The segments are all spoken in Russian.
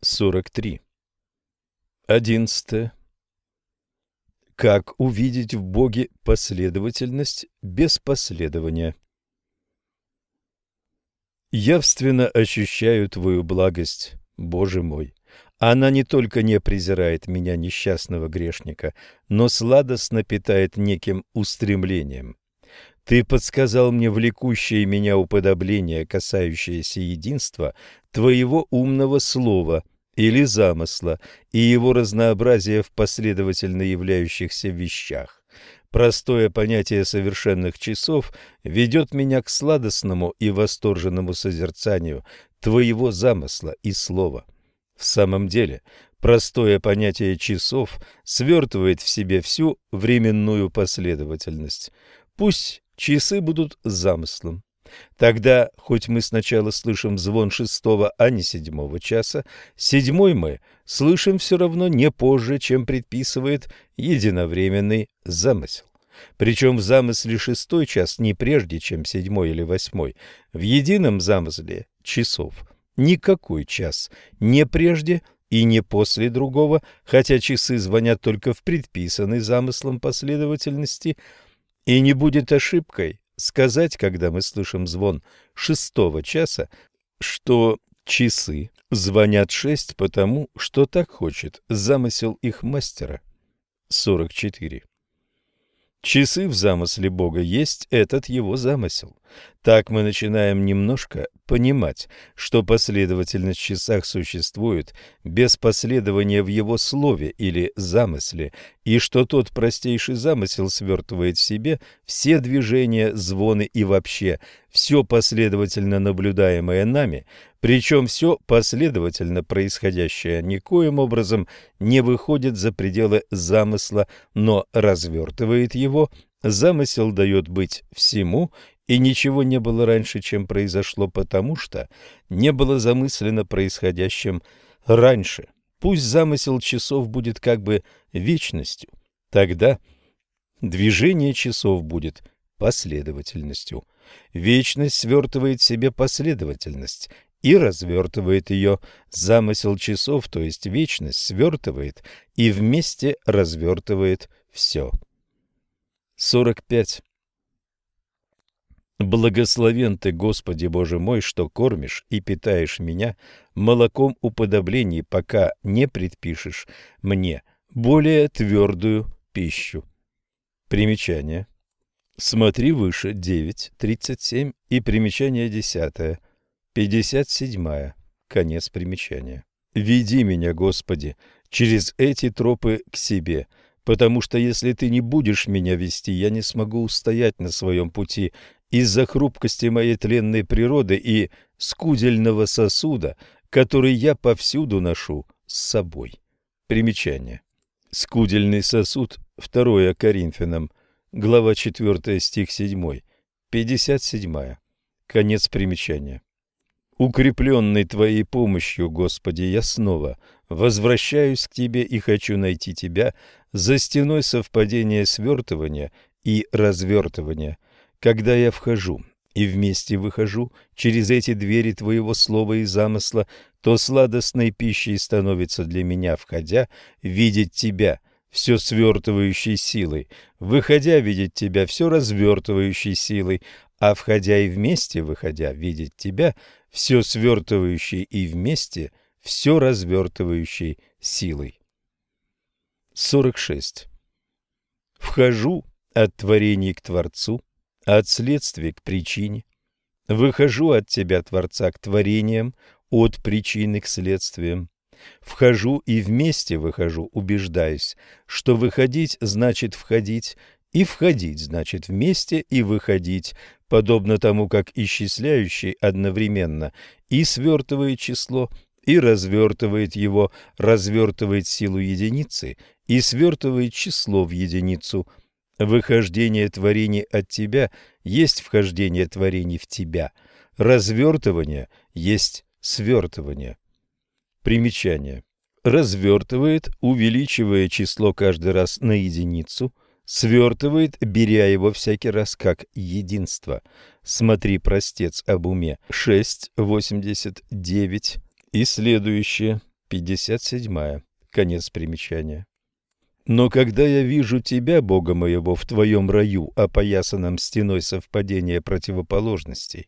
43. Одиннадцатое. Как увидеть в Боге последовательность без последования? Явственно ощущаю Твою благость, Боже мой. Она не только не презирает меня, несчастного грешника, но сладостно питает неким устремлением. Ты подсказал мне влекущее меня уподобление, касающееся единства твоего умного слова или замысла и его разнообразия в последовательно являющихся вещах. Простое понятие совершенных часов ведет меня к сладостному и восторженному созерцанию твоего замысла и слова. В самом деле, простое понятие часов свертывает в себе всю временную последовательность. Пусть часы будут замыслом. Тогда, хоть мы сначала слышим звон шестого, а не седьмого часа, седьмой мы слышим все равно не позже, чем предписывает единовременный замысел. Причем в замысле шестой час не прежде, чем седьмой или восьмой. В едином замысле часов никакой час не прежде и не после другого, хотя часы звонят только в предписанной замыслом последовательности – и не будет ошибкой сказать, когда мы слышим звон шестого часа, что часы звонят шесть потому, что так хочет замысел их мастера. 44. Часы в замысле Бога есть этот его замысел. Так мы начинаем немножко понимать, что последовательность в часах существует без последования в его слове или замысле, и что тот простейший замысел свертывает в себе все движения, звоны и вообще все последовательно наблюдаемое нами, причем все последовательно происходящее никоим образом не выходит за пределы замысла, но развертывает его, замысел дает быть всему и ничего не было раньше, чем произошло, потому что не было замыслено происходящим раньше. Пусть замысел часов будет как бы вечностью, тогда движение часов будет последовательностью. Вечность свертывает себе последовательность и развертывает ее. Замысел часов, то есть вечность, свертывает и вместе развертывает все. 45. Благословен Ты, Господи Боже мой, что кормишь и питаешь меня молоком уподоблений, пока не предпишешь мне более твердую пищу. Примечание. Смотри выше 9.37 и примечание 10. 57. Конец примечания. Веди меня, Господи, через эти тропы к себе, потому что если Ты не будешь меня вести, я не смогу устоять на своем пути из-за хрупкости моей тленной природы и скудельного сосуда, который я повсюду ношу с собой. Примечание. Скудельный сосуд, 2 Коринфянам, глава 4, стих 7, 57. Конец примечания. Укрепленный Твоей помощью, Господи, я снова возвращаюсь к Тебе и хочу найти Тебя за стеной совпадения свертывания и развертывания – когда я вхожу и вместе выхожу через эти двери Твоего слова и замысла, то сладостной пищей становится для меня, входя, видеть Тебя, все свертывающей силой, выходя, видеть Тебя, все развертывающей силой, а входя и вместе выходя, видеть Тебя, все свертывающей и вместе, все развертывающей силой. 46. Вхожу от творений к Творцу, от следствия к причине. Выхожу от тебя, Творца, к творениям, от причины к следствиям. Вхожу и вместе выхожу, убеждаясь, что выходить значит входить, и входить значит вместе и выходить, подобно тому, как исчисляющий одновременно и свертывает число, и развертывает его, развертывает силу единицы и свертывает число в единицу – Выхождение творений от тебя есть вхождение творений в тебя. Развертывание есть свертывание. Примечание. Развертывает, увеличивая число каждый раз на единицу, свертывает, беря его всякий раз как единство. Смотри, простец об уме. 6.89 и следующее. 57. Конец примечания. Но когда я вижу тебя, Бога моего, в твоем раю, опоясанном стеной совпадения противоположностей,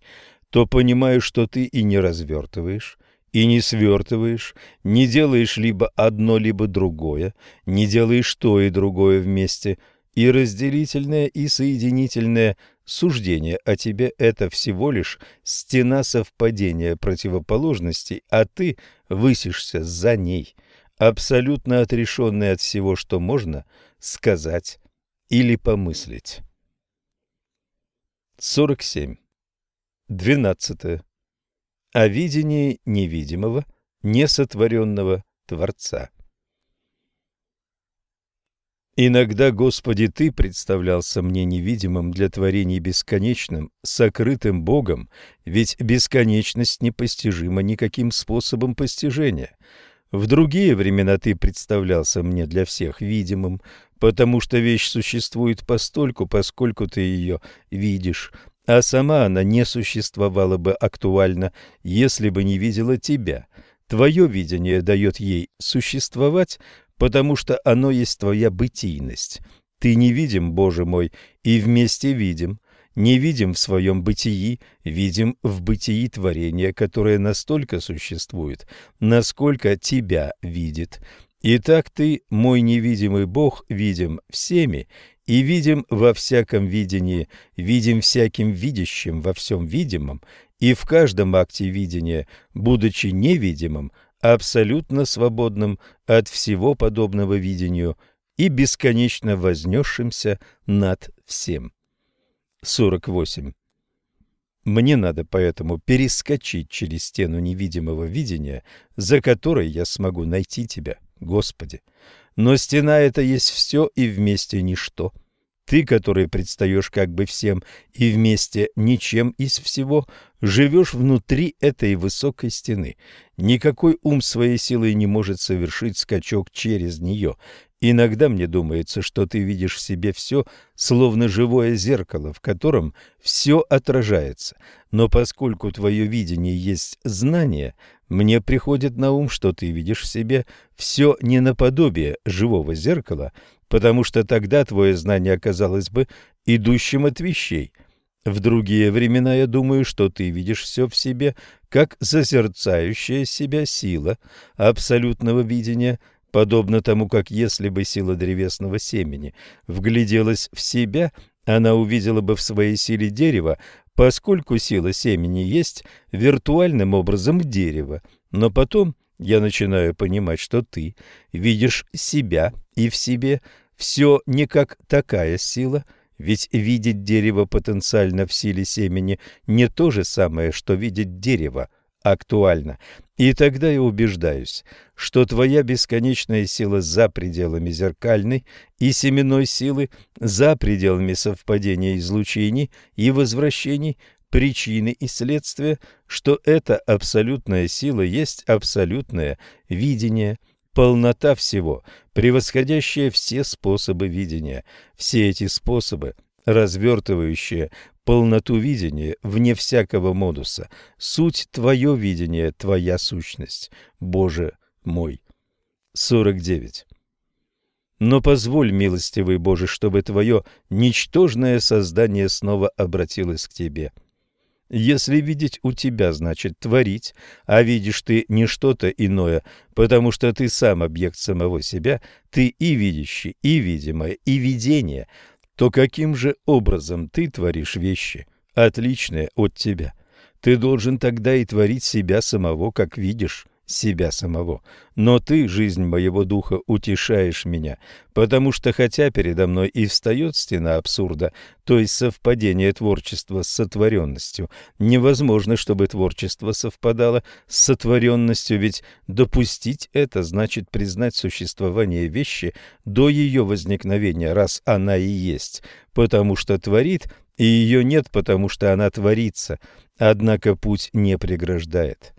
то понимаю, что ты и не развертываешь, и не свертываешь, не делаешь либо одно, либо другое, не делаешь то и другое вместе, и разделительное, и соединительное суждение о тебе – это всего лишь стена совпадения противоположностей, а ты высишься за ней – абсолютно отрешенный от всего, что можно сказать или помыслить. 47. 12. О видении невидимого, несотворенного Творца. Иногда, Господи, Ты представлялся мне невидимым для творений бесконечным, сокрытым Богом, ведь бесконечность непостижима никаким способом постижения – в другие времена ты представлялся мне для всех видимым, потому что вещь существует постольку, поскольку ты ее видишь, а сама она не существовала бы актуально, если бы не видела тебя. Твое видение дает ей существовать, потому что оно есть твоя бытийность. Ты невидим, Боже мой, и вместе видим не видим в своем бытии, видим в бытии творения, которое настолько существует, насколько тебя видит. Итак, ты, мой невидимый Бог, видим всеми, и видим во всяком видении, видим всяким видящим во всем видимом, и в каждом акте видения, будучи невидимым, абсолютно свободным от всего подобного видению и бесконечно вознесшимся над всем. 48. Мне надо поэтому перескочить через стену невидимого видения, за которой я смогу найти Тебя, Господи. Но стена эта есть все и вместе ничто. Ты, который предстаешь как бы всем и вместе ничем из всего, живешь внутри этой высокой стены. Никакой ум своей силой не может совершить скачок через нее, Иногда мне думается, что ты видишь в себе все, словно живое зеркало, в котором все отражается. Но поскольку твое видение есть знание, мне приходит на ум, что ты видишь в себе все не наподобие живого зеркала, потому что тогда твое знание оказалось бы идущим от вещей. В другие времена я думаю, что ты видишь все в себе, как созерцающая себя сила абсолютного видения – Подобно тому, как если бы сила древесного семени вгляделась в себя, она увидела бы в своей силе дерево, поскольку сила семени есть виртуальным образом дерево. Но потом я начинаю понимать, что ты видишь себя и в себе все не как такая сила, ведь видеть дерево потенциально в силе семени не то же самое, что видеть дерево – актуально. И тогда я убеждаюсь, что твоя бесконечная сила за пределами зеркальной и семенной силы, за пределами совпадения излучений и возвращений, причины и следствия, что эта абсолютная сила есть абсолютное видение, полнота всего, превосходящая все способы видения. Все эти способы – развертывающее полноту видения вне всякого модуса. Суть твое видение, твоя сущность, Боже мой. 49. Но позволь, милостивый Боже, чтобы твое ничтожное создание снова обратилось к тебе. Если видеть у тебя, значит творить, а видишь ты не что-то иное, потому что ты сам объект самого себя, ты и видящий, и видимое, и видение – то каким же образом ты творишь вещи, отличные от тебя? Ты должен тогда и творить себя самого, как видишь себя самого. Но ты, жизнь моего духа, утешаешь меня, потому что хотя передо мной и встает стена абсурда, то есть совпадение творчества с сотворенностью, невозможно, чтобы творчество совпадало с сотворенностью, ведь допустить это значит признать существование вещи до ее возникновения, раз она и есть, потому что творит, и ее нет, потому что она творится, однако путь не преграждает.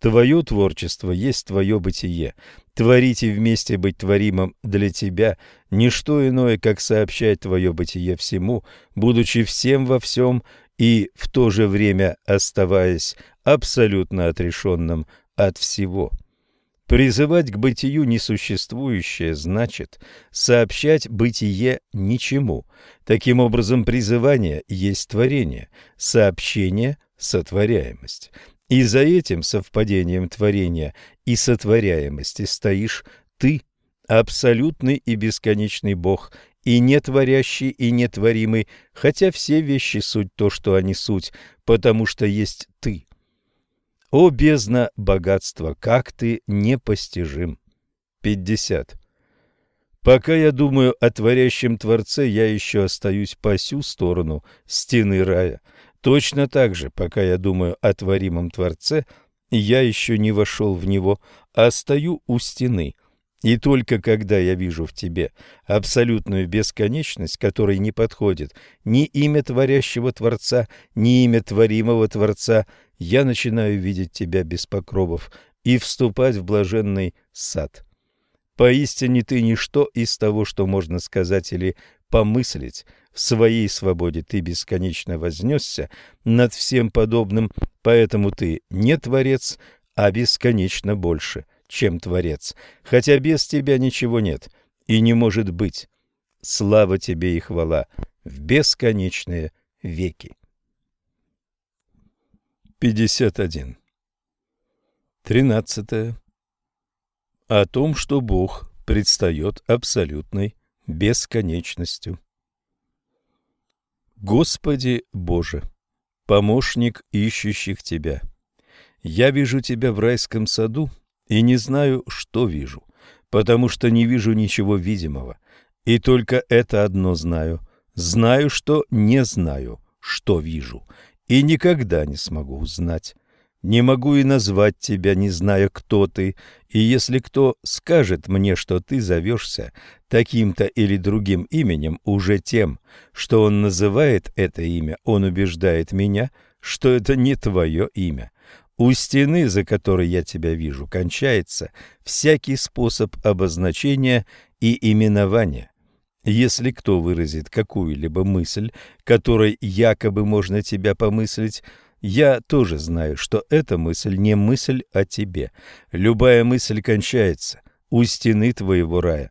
Твое творчество есть твое бытие. Творить и вместе быть творимым для тебя – не что иное, как сообщать твое бытие всему, будучи всем во всем и в то же время оставаясь абсолютно отрешенным от всего. Призывать к бытию несуществующее значит сообщать бытие ничему. Таким образом, призывание есть творение, сообщение – сотворяемость. И за этим совпадением творения и сотворяемости стоишь ты, абсолютный и бесконечный Бог, и нетворящий, и нетворимый, хотя все вещи суть то, что они суть, потому что есть ты. О, бездна богатства, как ты непостижим! 50. Пока я думаю о творящем Творце, я еще остаюсь по сю сторону стены рая. Точно так же, пока я думаю о творимом Творце, я еще не вошел в него, а стою у стены – и только когда я вижу в тебе абсолютную бесконечность, которой не подходит ни имя творящего Творца, ни имя творимого Творца, я начинаю видеть тебя без покровов и вступать в блаженный сад. Поистине ты ничто из того, что можно сказать или помыслить. В своей свободе ты бесконечно вознесся над всем подобным, поэтому ты не творец, а бесконечно больше – чем Творец, хотя без тебя ничего нет и не может быть. Слава тебе и хвала в бесконечные веки. 51. 13. О том, что Бог предстает абсолютной бесконечностью. Господи Боже, помощник ищущих Тебя, я вижу Тебя в райском саду и не знаю, что вижу, потому что не вижу ничего видимого. И только это одно знаю. Знаю, что не знаю, что вижу, и никогда не смогу узнать. Не могу и назвать тебя, не зная, кто ты, и если кто скажет мне, что ты зовешься таким-то или другим именем, уже тем, что он называет это имя, он убеждает меня, что это не твое имя. У стены, за которой я тебя вижу, кончается всякий способ обозначения и именования. Если кто выразит какую-либо мысль, которой якобы можно тебя помыслить, я тоже знаю, что эта мысль не мысль о тебе. Любая мысль кончается у стены твоего рая.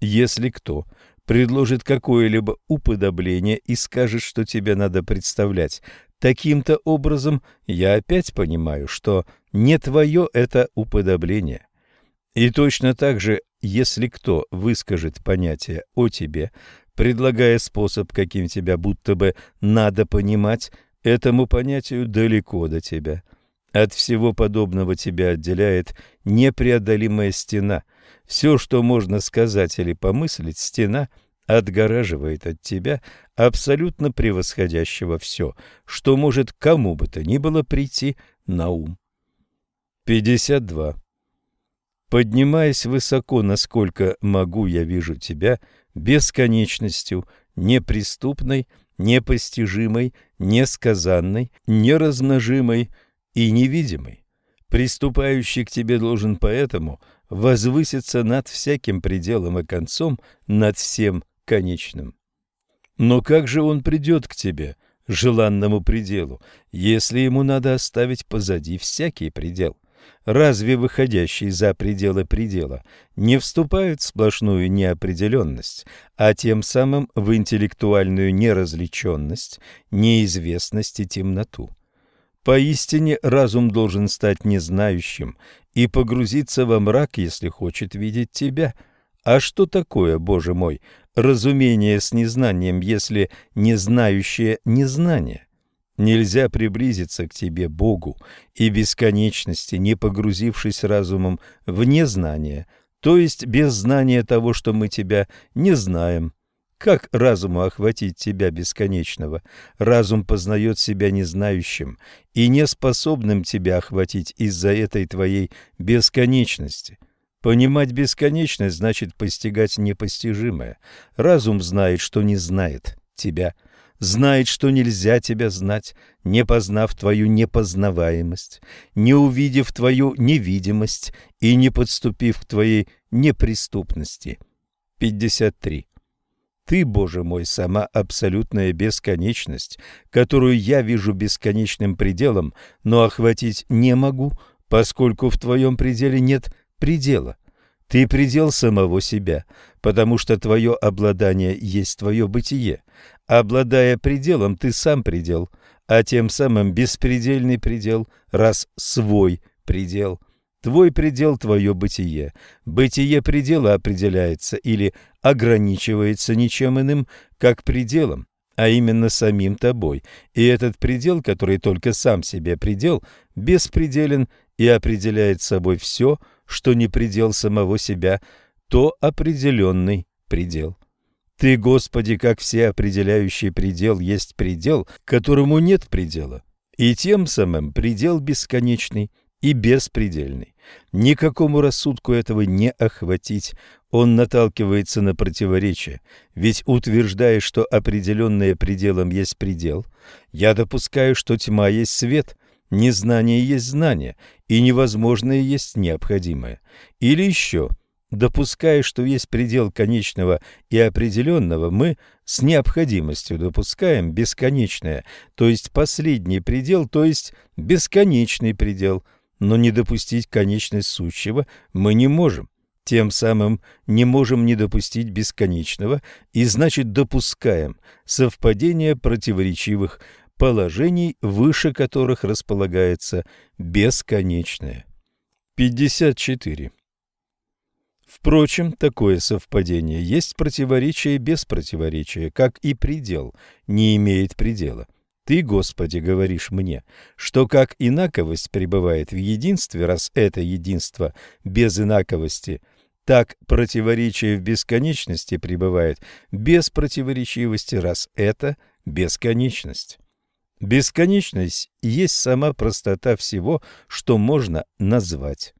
Если кто предложит какое-либо уподобление и скажет, что тебе надо представлять Таким-то образом я опять понимаю, что не твое это уподобление. И точно так же, если кто выскажет понятие о тебе, предлагая способ, каким тебя будто бы надо понимать, этому понятию далеко до тебя. От всего подобного тебя отделяет непреодолимая стена. Все, что можно сказать или помыслить, стена – отгораживает от тебя абсолютно превосходящего все, что может кому бы то ни было прийти на ум. 52. Поднимаясь высоко, насколько могу, я вижу тебя бесконечностью, неприступной, непостижимой, несказанной, неразмножимой и невидимой. Приступающий к тебе должен поэтому возвыситься над всяким пределом и концом, над всем конечным. Но как же он придет к тебе, желанному пределу, если ему надо оставить позади всякий предел? Разве выходящие за пределы предела не вступают в сплошную неопределенность, а тем самым в интеллектуальную неразличенность, неизвестность и темноту? Поистине разум должен стать незнающим и погрузиться во мрак, если хочет видеть тебя. А что такое, Боже мой, разумение с незнанием, если не знающее незнание. Нельзя приблизиться к тебе, Богу, и бесконечности, не погрузившись разумом в незнание, то есть без знания того, что мы тебя не знаем. Как разуму охватить тебя бесконечного? Разум познает себя незнающим и неспособным тебя охватить из-за этой твоей бесконечности. Понимать бесконечность значит постигать непостижимое. Разум знает, что не знает тебя, знает, что нельзя тебя знать, не познав твою непознаваемость, не увидев твою невидимость и не подступив к твоей неприступности. 53. Ты, Боже мой, сама абсолютная бесконечность, которую я вижу бесконечным пределом, но охватить не могу, поскольку в твоем пределе нет предела. Ты предел самого себя, потому что твое обладание есть твое бытие. Обладая пределом, ты сам предел, а тем самым беспредельный предел, раз свой предел. Твой предел – твое бытие. Бытие предела определяется или ограничивается ничем иным, как пределом, а именно самим тобой. И этот предел, который только сам себе предел, беспределен и определяет собой все, что не предел самого себя, то определенный предел. Ты, Господи, как все определяющий предел, есть предел, которому нет предела, и тем самым предел бесконечный и беспредельный. Никакому рассудку этого не охватить, он наталкивается на противоречие, ведь утверждая, что определенное пределом есть предел, я допускаю, что тьма есть свет, незнание есть знание, и невозможное есть необходимое. Или еще, допуская, что есть предел конечного и определенного, мы с необходимостью допускаем бесконечное, то есть последний предел, то есть бесконечный предел, но не допустить конечность сущего мы не можем. Тем самым не можем не допустить бесконечного и, значит, допускаем совпадение противоречивых положений, выше которых располагается бесконечное. 54. Впрочем, такое совпадение есть противоречие без противоречия, как и предел не имеет предела. Ты, Господи, говоришь мне, что как инаковость пребывает в единстве, раз это единство без инаковости – так противоречие в бесконечности пребывает без противоречивости, раз это бесконечность. Бесконечность есть сама простота всего, что можно назвать.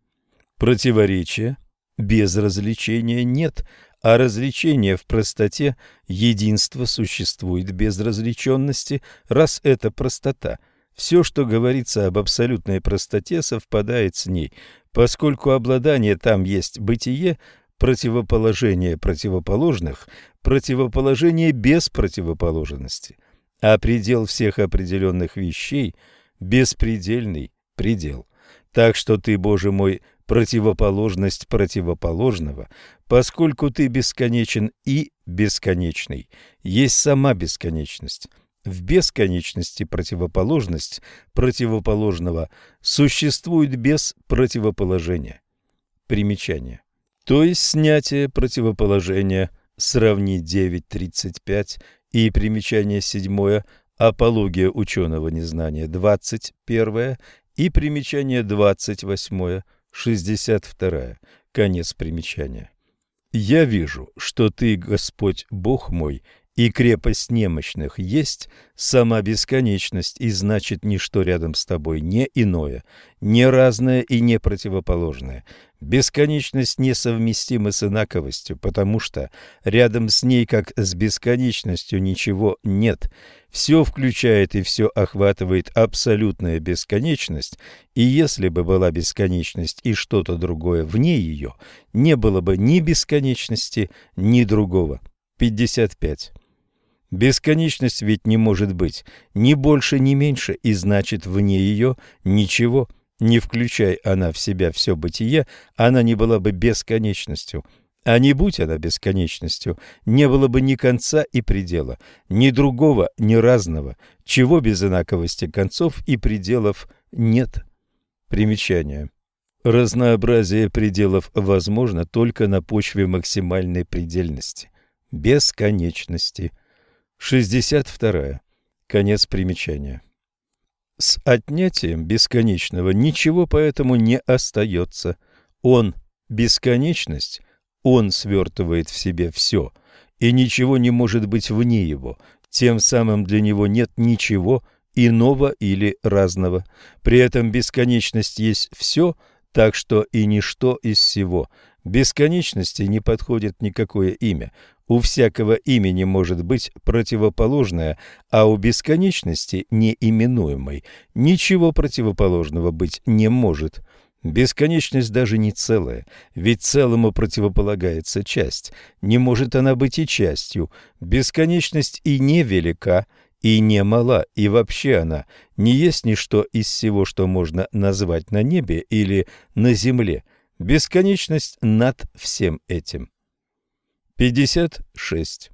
Противоречия без развлечения нет, а развлечение в простоте, единство существует без различенности, раз это простота. Все, что говорится об абсолютной простоте, совпадает с ней, Поскольку обладание там есть бытие, противоположение противоположных, противоположение без противоположности, а предел всех определенных вещей – беспредельный предел. Так что ты, Боже мой, противоположность противоположного, поскольку ты бесконечен и бесконечный, есть сама бесконечность – в бесконечности противоположность противоположного существует без противоположения. Примечание. То есть снятие противоположения сравни 9.35 и примечание 7 апология ученого незнания 21 и примечание 28 62 конец примечания. Я вижу, что ты, Господь Бог мой, и крепость немощных есть сама бесконечность, и значит ничто рядом с тобой не иное, не разное и не противоположное. Бесконечность несовместима с инаковостью, потому что рядом с ней, как с бесконечностью, ничего нет. Все включает и все охватывает абсолютная бесконечность, и если бы была бесконечность и что-то другое вне ее, не было бы ни бесконечности, ни другого. 55. Бесконечность ведь не может быть ни больше, ни меньше, и значит, вне ее ничего. Не включай она в себя все бытие, она не была бы бесконечностью. А не будь она бесконечностью, не было бы ни конца и предела, ни другого, ни разного, чего без инаковости концов и пределов нет. Примечание. Разнообразие пределов возможно только на почве максимальной предельности, бесконечности. 62. Конец примечания. С отнятием бесконечного ничего поэтому не остается. Он – бесконечность, он свертывает в себе все, и ничего не может быть вне его, тем самым для него нет ничего иного или разного. При этом бесконечность есть все, так что и ничто из всего. Бесконечности не подходит никакое имя, у всякого имени может быть противоположное, а у бесконечности неименуемой ничего противоположного быть не может. Бесконечность даже не целая, ведь целому противополагается часть. Не может она быть и частью. Бесконечность и не велика, и не мала, и вообще она не есть ничто из всего, что можно назвать на небе или на земле – Бесконечность над всем этим. 56.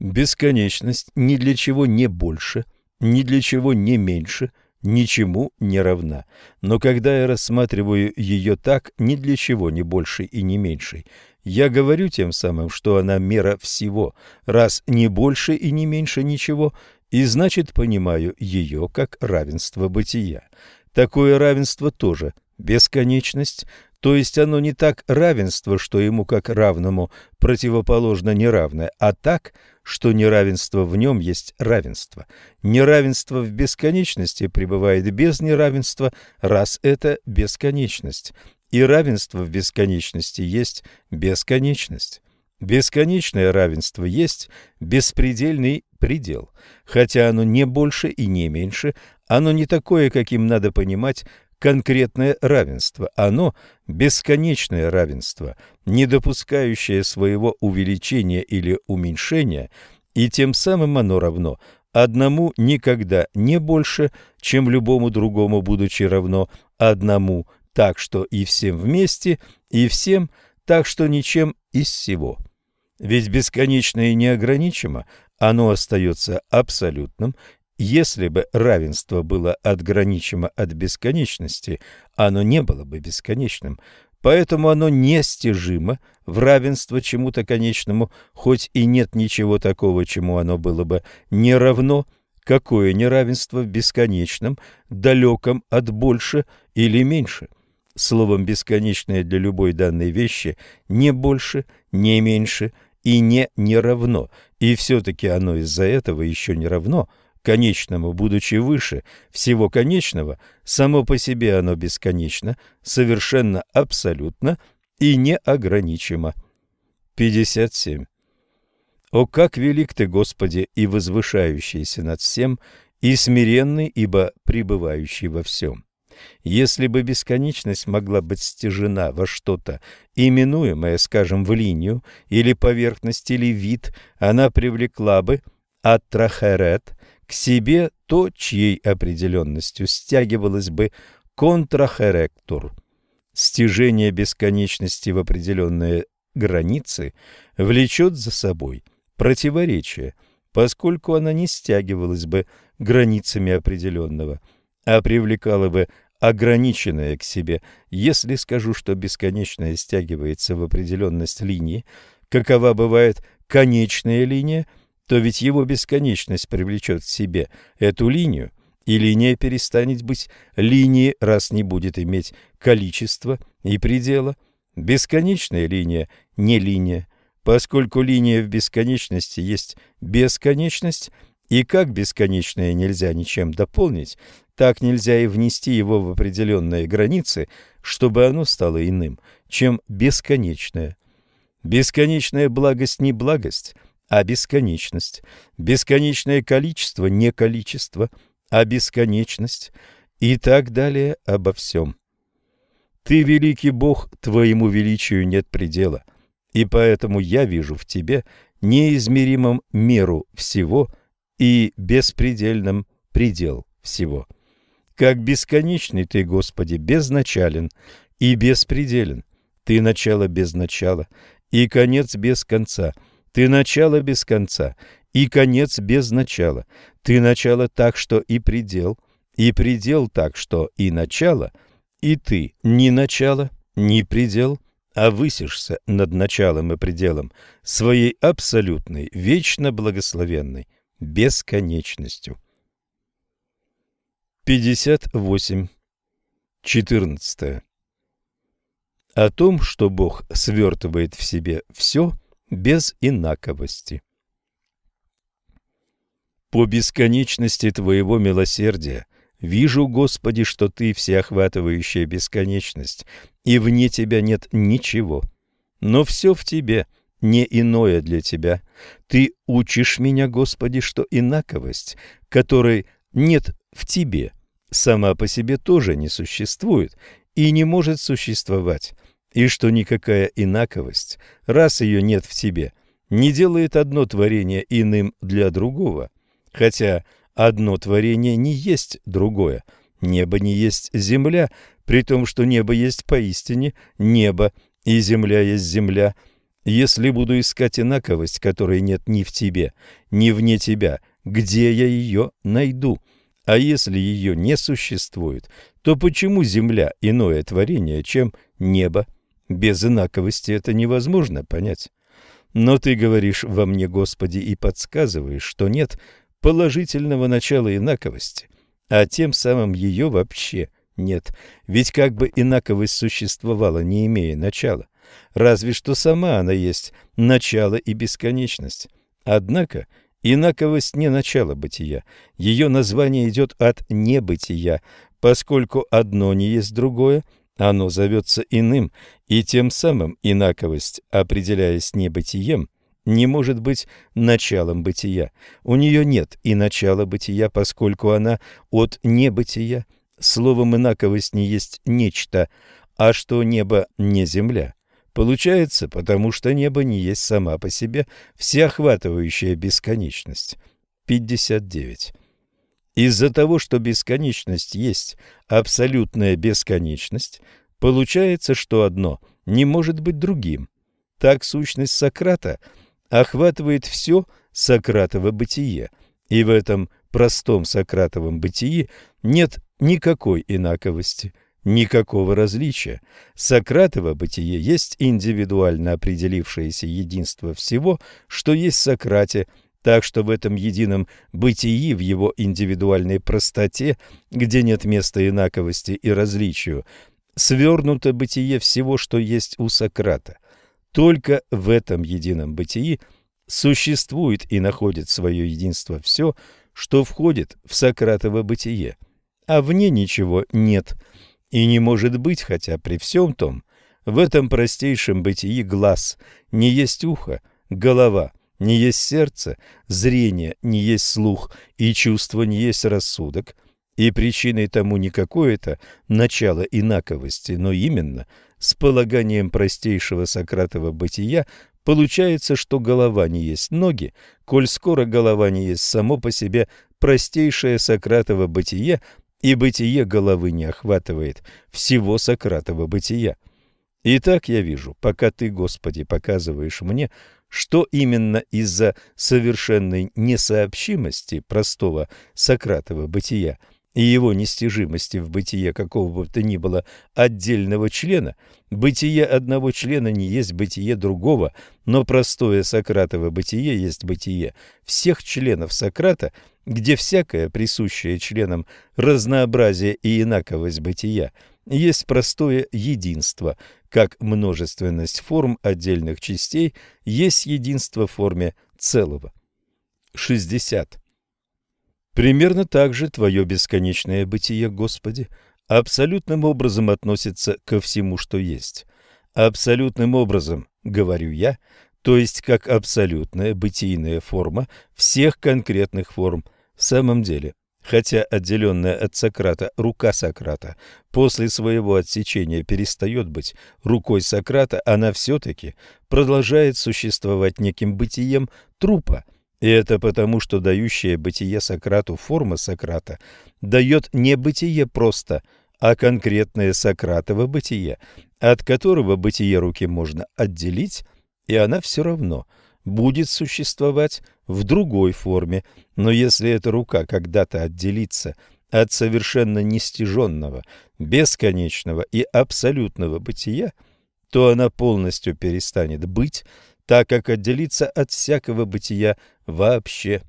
Бесконечность ни для чего не больше, ни для чего не меньше, ничему не равна. Но когда я рассматриваю ее так, ни для чего не больше и не меньше, я говорю тем самым, что она мера всего, раз не больше и не меньше ничего, и значит понимаю ее как равенство бытия. Такое равенство тоже бесконечность, то есть оно не так равенство, что ему как равному противоположно неравное, а так, что неравенство в нем есть равенство. Неравенство в бесконечности пребывает без неравенства, раз это бесконечность. И равенство в бесконечности есть бесконечность. Бесконечное равенство есть беспредельный предел, хотя оно не больше и не меньше, оно не такое, каким надо понимать конкретное равенство. Оно – бесконечное равенство, не допускающее своего увеличения или уменьшения, и тем самым оно равно одному никогда не больше, чем любому другому, будучи равно одному, так что и всем вместе, и всем, так что ничем из всего. Ведь бесконечное неограничимо, оно остается абсолютным если бы равенство было отграничимо от бесконечности, оно не было бы бесконечным, поэтому оно нестижимо в равенство чему-то конечному, хоть и нет ничего такого, чему оно было бы не равно, какое неравенство в бесконечном, далеком от больше или меньше. Словом, бесконечное для любой данной вещи не больше, не меньше и не не равно, и все-таки оно из-за этого еще не равно – конечному, будучи выше всего конечного, само по себе оно бесконечно, совершенно абсолютно и неограничимо. 57. О, как велик Ты, Господи, и возвышающийся над всем, и смиренный, ибо пребывающий во всем! Если бы бесконечность могла быть стяжена во что-то, именуемое, скажем, в линию, или поверхность, или вид, она привлекла бы атрахерет, к себе то, чьей определенностью стягивалось бы контрахеректур. Стяжение бесконечности в определенные границы влечет за собой противоречие, поскольку она не стягивалась бы границами определенного, а привлекала бы ограниченное к себе. Если скажу, что бесконечное стягивается в определенность линии, какова бывает конечная линия – то ведь его бесконечность привлечет к себе эту линию, и линия перестанет быть линией, раз не будет иметь количества и предела. Бесконечная линия не линия, поскольку линия в бесконечности есть бесконечность, и как бесконечное нельзя ничем дополнить, так нельзя и внести его в определенные границы, чтобы оно стало иным, чем бесконечное. Бесконечная благость не благость, а бесконечность. Бесконечное количество не количество, а бесконечность. И так далее обо всем. Ты, великий Бог, твоему величию нет предела, и поэтому я вижу в тебе неизмеримом меру всего и беспредельным предел всего. Как бесконечный ты, Господи, безначален и беспределен. Ты начало без начала и конец без конца – ты начало без конца и конец без начала. Ты начало так, что и предел, и предел так, что и начало, и ты ни начало, ни предел, а высишься над началом и пределом своей абсолютной, вечно благословенной бесконечностью. 58. 14. О том, что Бог свертывает в себе все – без инаковости. По бесконечности Твоего милосердия вижу, Господи, что Ты всеохватывающая бесконечность, и вне Тебя нет ничего. Но все в Тебе, не иное для Тебя. Ты учишь меня, Господи, что инаковость, которой нет в Тебе, сама по себе тоже не существует и не может существовать и что никакая инаковость, раз ее нет в тебе, не делает одно творение иным для другого, хотя одно творение не есть другое, небо не есть земля, при том, что небо есть поистине небо, и земля есть земля. Если буду искать инаковость, которой нет ни в тебе, ни вне тебя, где я ее найду? А если ее не существует, то почему земля иное творение, чем небо? Без инаковости это невозможно понять. Но ты говоришь во мне, Господи, и подсказываешь, что нет положительного начала инаковости, а тем самым ее вообще нет. Ведь как бы инаковость существовала, не имея начала. Разве что сама она есть начало и бесконечность. Однако инаковость не начало бытия. Ее название идет от небытия, поскольку одно не есть другое, оно зовется иным, и тем самым инаковость, определяясь небытием, не может быть началом бытия. У нее нет и начала бытия, поскольку она от небытия. Словом, инаковость не есть нечто, а что небо не земля. Получается, потому что небо не есть сама по себе всеохватывающая бесконечность. 59. Из-за того, что бесконечность есть абсолютная бесконечность, получается, что одно не может быть другим. Так сущность Сократа – охватывает все Сократово бытие, и в этом простом Сократовом бытии нет никакой инаковости, никакого различия. Сократово бытие есть индивидуально определившееся единство всего, что есть в Сократе, так что в этом едином бытии, в его индивидуальной простоте, где нет места инаковости и различию, свернуто бытие всего, что есть у Сократа. Только в этом едином бытии существует и находит свое единство все, что входит в Сократово бытие, а вне ничего нет и не может быть, хотя при всем том, в этом простейшем бытии глаз не есть ухо, голова не есть сердце, зрение не есть слух и чувство не есть рассудок, и причиной тому не какое-то начало инаковости, но именно с полаганием простейшего Сократова бытия получается, что голова не есть ноги, коль скоро голова не есть само по себе простейшее Сократово бытие, и бытие головы не охватывает всего Сократова бытия. Итак, я вижу, пока ты, Господи, показываешь мне, что именно из-за совершенной несообщимости простого Сократова бытия – и его нестяжимости в бытие какого бы то ни было отдельного члена, бытие одного члена не есть бытие другого, но простое Сократово бытие есть бытие всех членов Сократа, где всякое присущее членам разнообразие и инаковость бытия есть простое единство, как множественность форм отдельных частей есть единство в форме целого. 60. Примерно так же Твое бесконечное бытие, Господи, абсолютным образом относится ко всему, что есть. Абсолютным образом, говорю я, то есть как абсолютная бытийная форма всех конкретных форм в самом деле. Хотя отделенная от Сократа рука Сократа после своего отсечения перестает быть рукой Сократа, она все-таки продолжает существовать неким бытием трупа, и это потому, что дающая бытие Сократу форма Сократа дает не бытие просто, а конкретное Сократово бытие, от которого бытие руки можно отделить, и она все равно будет существовать в другой форме. Но если эта рука когда-то отделится от совершенно нестяженного, бесконечного и абсолютного бытия, то она полностью перестанет быть, так как отделиться от всякого бытия вообще.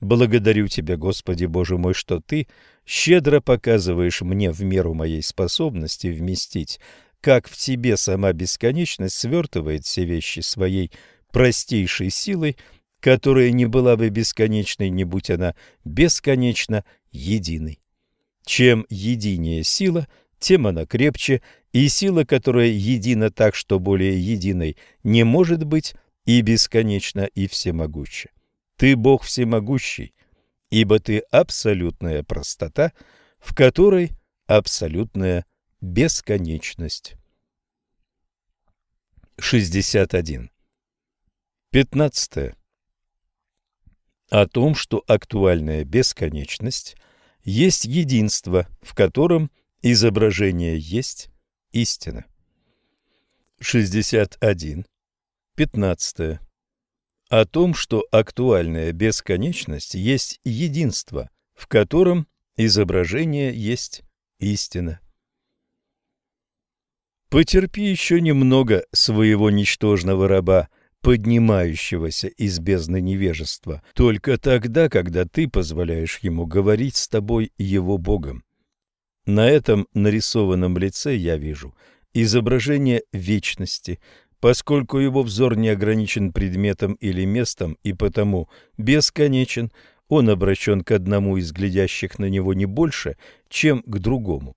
Благодарю Тебя, Господи Боже мой, что Ты щедро показываешь мне в меру моей способности вместить, как в Тебе сама бесконечность свертывает все вещи своей простейшей силой, которая не была бы бесконечной, не будь она бесконечно единой. Чем единее сила, тем она крепче, и сила, которая едина так, что более единой не может быть, и бесконечна, и всемогуща. Ты Бог всемогущий, ибо ты абсолютная простота, в которой абсолютная бесконечность. 61. 15. О том, что актуальная бесконечность есть единство, в котором Изображение есть истина. 61. 15. О том, что актуальная бесконечность есть единство, в котором изображение есть истина. Потерпи еще немного своего ничтожного раба, поднимающегося из бездны невежества, только тогда, когда ты позволяешь ему говорить с тобой его Богом. На этом нарисованном лице я вижу изображение вечности, поскольку его взор не ограничен предметом или местом и потому бесконечен, он обращен к одному из глядящих на него не больше, чем к другому.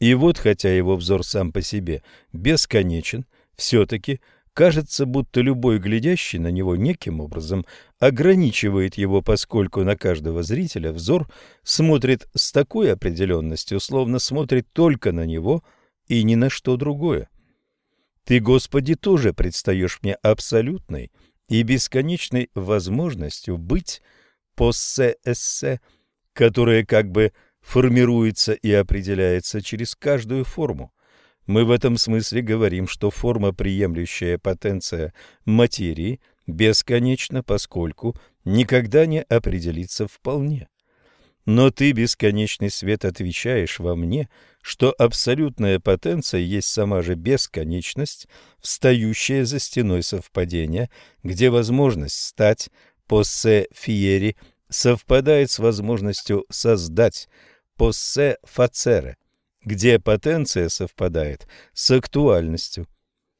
И вот, хотя его взор сам по себе бесконечен, все-таки кажется, будто любой глядящий на него неким образом ограничивает его, поскольку на каждого зрителя взор смотрит с такой определенностью, словно смотрит только на него и ни на что другое. Ты, Господи, тоже предстаешь мне абсолютной и бесконечной возможностью быть поссе-эссе, которая как бы формируется и определяется через каждую форму. Мы в этом смысле говорим, что форма, приемлющая потенция материи, бесконечна, поскольку никогда не определится вполне. Но ты, бесконечный свет, отвечаешь во мне, что абсолютная потенция есть сама же бесконечность, встающая за стеной совпадения, где возможность стать «поссе фиери» совпадает с возможностью создать «поссе фацере», где потенция совпадает с актуальностью.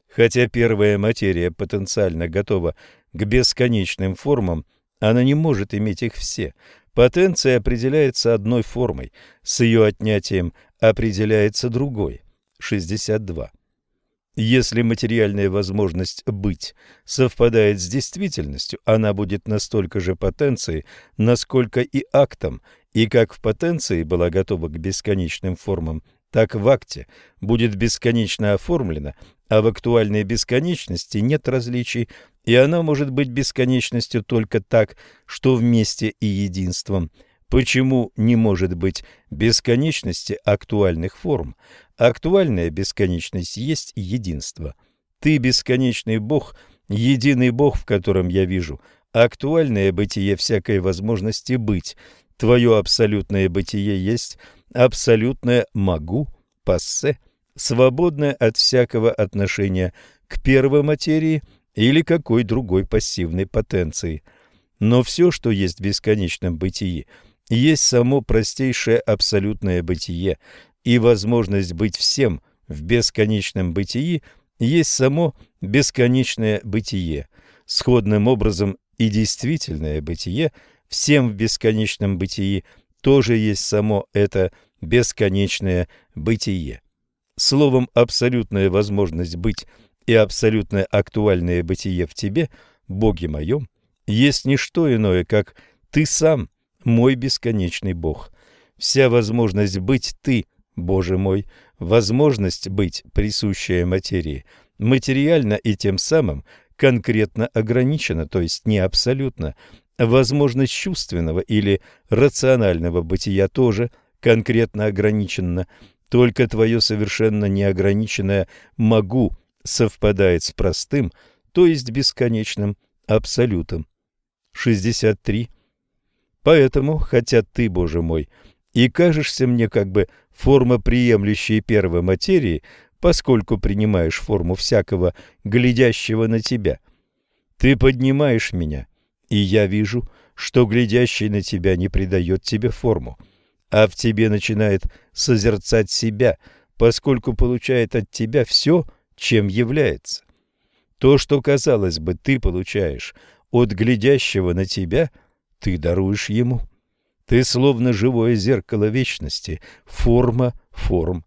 Хотя первая материя потенциально готова к бесконечным формам, она не может иметь их все. Потенция определяется одной формой, с ее отнятием определяется другой. 62. Если материальная возможность быть совпадает с действительностью, она будет настолько же потенцией, насколько и актом, и как в потенции была готова к бесконечным формам, так в акте будет бесконечно оформлена, а в актуальной бесконечности нет различий, и она может быть бесконечностью только так, что вместе и единством. Почему не может быть бесконечности актуальных форм? Актуальная бесконечность есть единство. Ты бесконечный Бог, единый Бог, в котором я вижу актуальное бытие всякой возможности быть. Твое абсолютное бытие есть абсолютное «могу», «пассе», свободное от всякого отношения к первой материи или какой другой пассивной потенции. Но все, что есть в бесконечном бытии, есть само простейшее абсолютное бытие, и возможность быть всем в бесконечном бытии есть само бесконечное бытие. Сходным образом и действительное бытие всем в бесконечном бытии – тоже есть само это бесконечное бытие. Словом, абсолютная возможность быть и абсолютное актуальное бытие в тебе, Боге моем, есть не что иное, как ты сам, мой бесконечный Бог. Вся возможность быть ты, Боже мой, возможность быть присущая материи, материально и тем самым конкретно ограничена, то есть не абсолютно, Возможность чувственного или рационального бытия тоже конкретно ограничена, только твое совершенно неограниченное «могу» совпадает с простым, то есть бесконечным абсолютом. 63. Поэтому, хотя ты, Боже мой, и кажешься мне как бы форма приемлющей первой материи, поскольку принимаешь форму всякого глядящего на тебя, ты поднимаешь меня – и я вижу, что глядящий на тебя не придает тебе форму, а в тебе начинает созерцать себя, поскольку получает от тебя все, чем является. То, что, казалось бы, ты получаешь от глядящего на тебя, ты даруешь ему. Ты словно живое зеркало вечности, форма форм.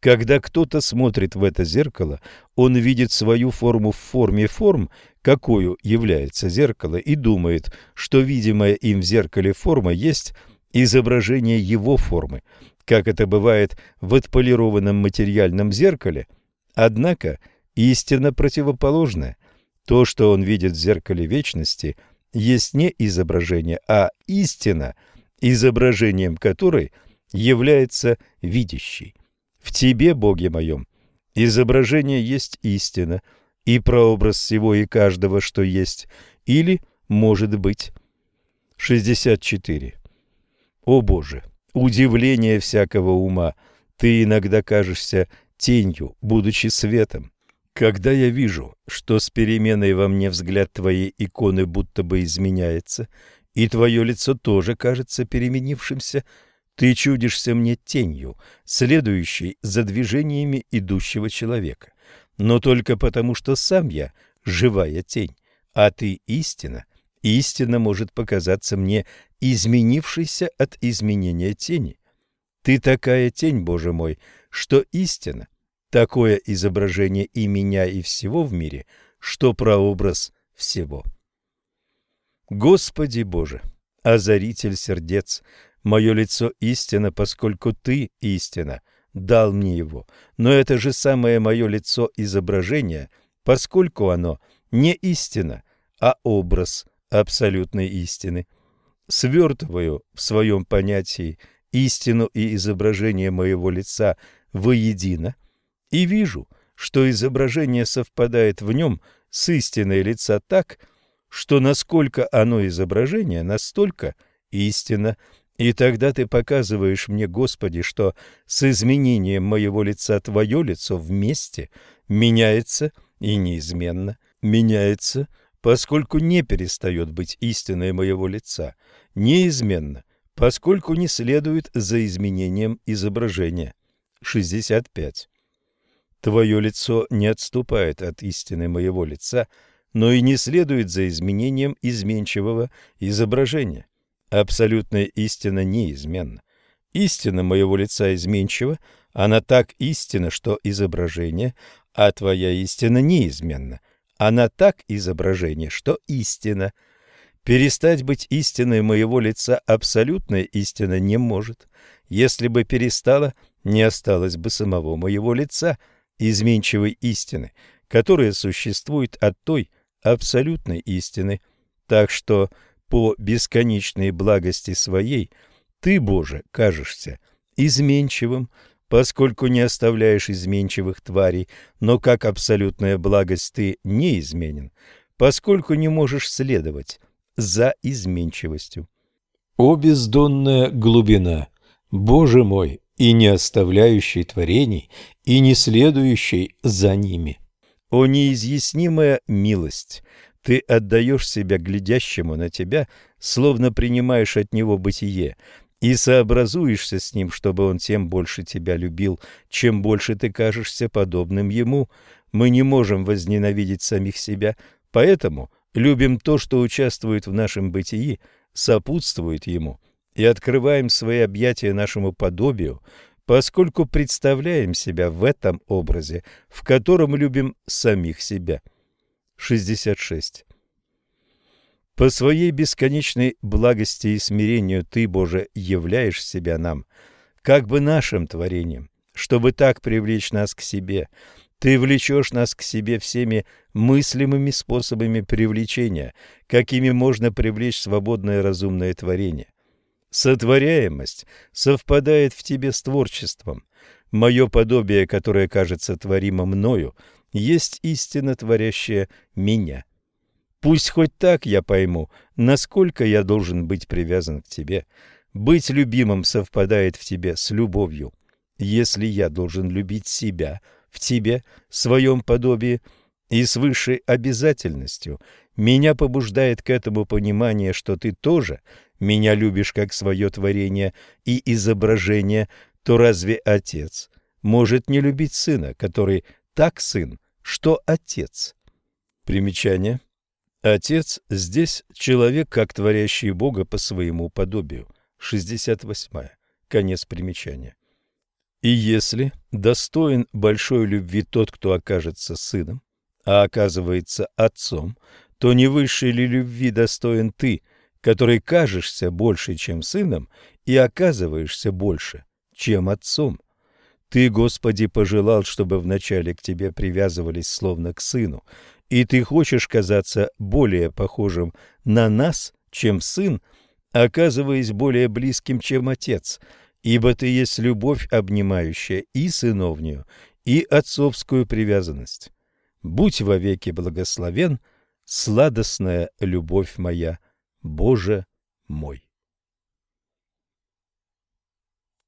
Когда кто-то смотрит в это зеркало, он видит свою форму в форме форм, какую является зеркало, и думает, что видимая им в зеркале форма есть изображение его формы, как это бывает в отполированном материальном зеркале. Однако истина противоположная. То, что он видит в зеркале вечности, есть не изображение, а истина, изображением которой является видящий. В тебе, Боге моем, изображение есть истина, и прообраз всего и каждого, что есть, или, может быть. 64. О Боже, удивление всякого ума, ты иногда кажешься тенью, будучи светом. Когда я вижу, что с переменой во мне взгляд твоей иконы будто бы изменяется, и твое лицо тоже кажется переменившимся, ты чудишься мне тенью, следующей за движениями идущего человека. Но только потому, что сам я живая тень, а ты истина. Истина может показаться мне изменившейся от изменения тени. Ты такая тень, Боже мой, что истина такое изображение и меня, и всего в мире, что прообраз всего. Господи Боже, озаритель сердец, мое лицо истина, поскольку Ты истина, дал мне его, но это же самое мое лицо изображение, поскольку оно не истина, а образ абсолютной истины. Свертываю в своем понятии истину и изображение моего лица воедино, и вижу, что изображение совпадает в нем с истиной лица так, что насколько оно изображение, настолько истина. И тогда ты показываешь мне, Господи, что с изменением моего лица твое лицо вместе меняется и неизменно меняется, поскольку не перестает быть истиной моего лица, неизменно, поскольку не следует за изменением изображения. 65. Твое лицо не отступает от истины моего лица, но и не следует за изменением изменчивого изображения. Абсолютная истина неизменна. Истина моего лица изменчива, она так истина, что изображение, а твоя истина неизменна. Она так изображение, что истина. Перестать быть истиной моего лица абсолютная истина не может. Если бы перестала, не осталось бы самого моего лица – изменчивой истины, которая существует от той абсолютной истины. Так что по бесконечной благости своей ты, Боже, кажешься изменчивым, поскольку не оставляешь изменчивых тварей, но как абсолютная благость ты неизменен, поскольку не можешь следовать за изменчивостью. О бездонная глубина! Боже мой, и не оставляющий творений, и не следующий за ними. О неизъяснимая милость! Ты отдаешь себя глядящему на тебя, словно принимаешь от него бытие, и сообразуешься с ним, чтобы он тем больше тебя любил, чем больше ты кажешься подобным ему. Мы не можем возненавидеть самих себя, поэтому любим то, что участвует в нашем бытии, сопутствует ему – и открываем свои объятия нашему подобию, поскольку представляем себя в этом образе, в котором любим самих себя. 66. По своей бесконечной благости и смирению Ты, Боже, являешь себя нам, как бы нашим творением, чтобы так привлечь нас к себе. Ты влечешь нас к себе всеми мыслимыми способами привлечения, какими можно привлечь свободное разумное творение. Сотворяемость совпадает в тебе с творчеством. Мое подобие, которое кажется творимо мною, есть истина, творящая меня. Пусть хоть так я пойму, насколько я должен быть привязан к тебе. Быть любимым совпадает в тебе с любовью. Если я должен любить себя в тебе, в своем подобии и с высшей обязательностью, меня побуждает к этому понимание, что ты тоже меня любишь как свое творение и изображение, то разве отец может не любить сына, который так сын, что отец? Примечание. Отец здесь человек, как творящий Бога по своему подобию. 68. Конец примечания. И если достоин большой любви тот, кто окажется сыном, а оказывается отцом, то не высшей ли любви достоин ты – который кажешься больше, чем сыном, и оказываешься больше, чем отцом. Ты, Господи, пожелал, чтобы вначале к тебе привязывались словно к сыну, и ты хочешь казаться более похожим на нас, чем сын, оказываясь более близким, чем отец. ибо Ты есть любовь, обнимающая и сыновнюю, и отцовскую привязанность. Будь вовеки благословен, сладостная любовь моя, Боже мой.